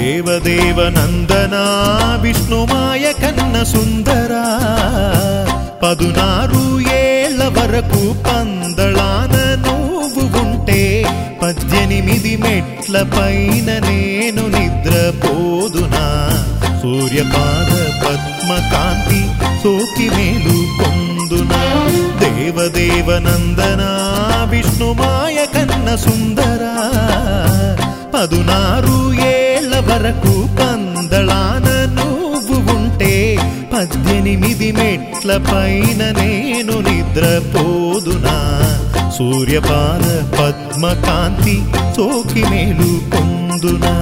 దేవదేవ నందనా విష్ణుమాయ కన్న సుందరా పదునారు ఏళ్ళ వరకు పందళాన నువ్వు ఉంటే పద్దెనిమిది మెట్ల పైన నేను నిద్రపోదునా. సూర్యపాద పద్మకాంతి సోకి మేలు పొందునా. దేవదేవ నందనా విష్ణుమాయ కన్న సుందరా పదునారు ఏ వరకు పందళాన నువ్వు ఉంటే పద్దెనిమిది మెట్ల పైన నేను నిద్రపోదునా. సూర్యపాద పద్మకాంతి సోకి మేలు పొందునా.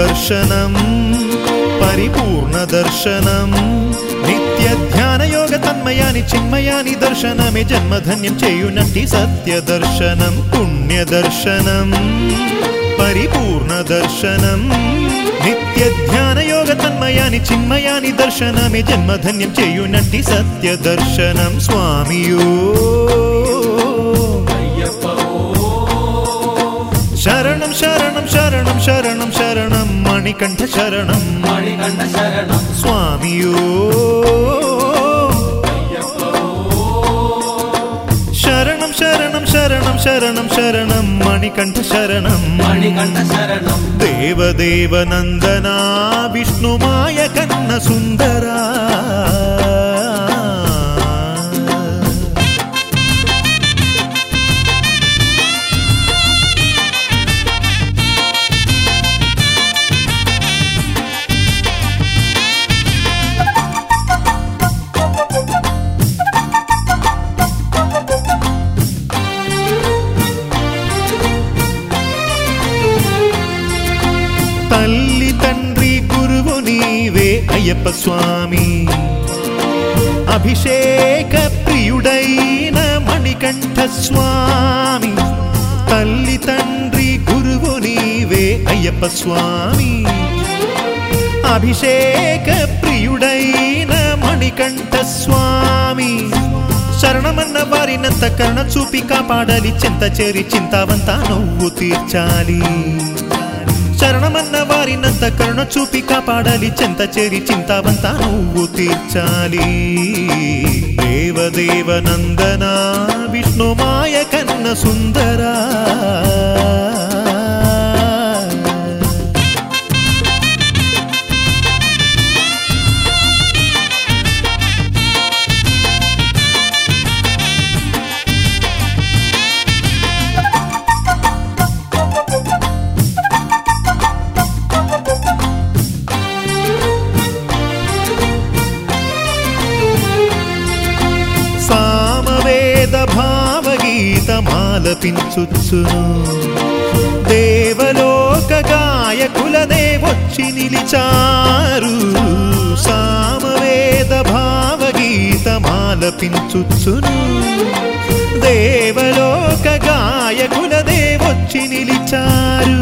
ദർശനം പരിപൂർണ ദർശനം. നിത്യധ്യാനയോഗ തന്മയാനി ചിന്മയാനി ദർശനമേ ജന്മധന്യം ചെയ്യുനട്ടി സത്യദർശനം പുണ്യദർശനം. പരിപൂർണ ദർശനം നിത്യധ്യാനയോഗ തന്മയാനി ചിന്മയാനി ദർശനമേ ജന്മധന്യം ചെയ്യുനട്ടി സത്യദർശനം. സ്വാമിയോ. ശരണം ശരണം ശരണം ശരണം ശരണം. దర్శనం స్వామియో శరణం శరణం శరణం శరణం శరణం మణికంఠ శరణం మణికంఠ శరణం స్వామియో శరణం శరణం నీవే అయ్యప్ప స్వామి. అభిషేక ప్రియుడైన మణికంఠ స్వామి. తల్లి తండ్రి గురువు నీవే అయ్యప్ప స్వామి. అభిషేక ప్రియుడైన మణికంఠ స్వామి. శరణమన్న వారినంత కరుణ చూపి కాపాడాలి చింత చేరి చింతావంతా నవ్వు తీర్చాలి. చరణమన్న వారినంత కరుణ చూపి కాపాడాలి. చెంత చేరి చింతావంతా నువ్వు తీర్చాలి. దేవదేవ నందనా విష్ణుమాయ కన్న సుందరా. సంగీతమాలపించుచ్చును దేవలోక గాయకులనే వచ్చి నిలిచారు. సామవేద భావగీతమాలపించుచును. దేవలోక గాయకులనే వచ్చి నిలిచారు.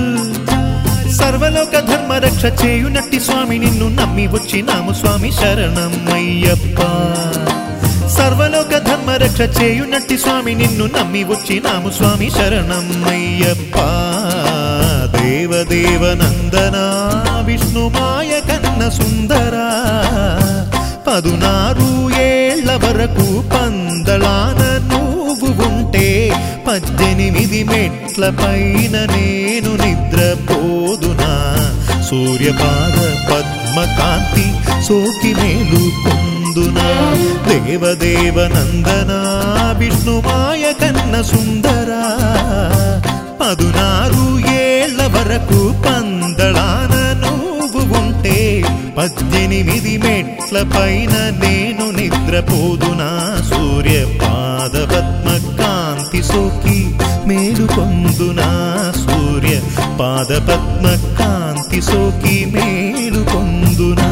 సర్వలోక ధర్మ రక్ష చేయునట్టి స్వామి నిన్ను నమ్మి వచ్చినాము స్వామి శరణం అయ్యప్ప. ధర్మ రక్ష చేయునట్టి స్వామి నిన్ను నమ్మి వచ్చినాము స్వామి శరణం అయ్యప్ప దేవదేవ నందనా విష్ణుమాయ కన్న సుందరా. పదునారు ఏళ్ళ వరకు పందళాన నువ్వు ఉంటే పద్దెనిమిది మెట్ల పైన నేను నిద్రపోదునా. సూర్యపాద పద్మకాంతి సోకి మేలు పొందునా దేవదేవ నందనా? విష్ణుమాయ కన్న సుందరా? పదునారు ఏళ్ళ వరకు పందళాన నువ్వు ఉంటే పద్దెనిమిది మెట్ల పైన నేను నిద్రపోదునా సూర్య పాద పద్మ కాంతి సోకి మేలు పొందునా సూర్య పాద పద్మ కాంతి సోకి మేలు పొందునా